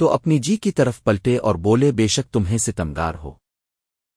تو اپنی جی کی طرف پلٹے اور بولے بے شک تمہیں ستمگار ہو۔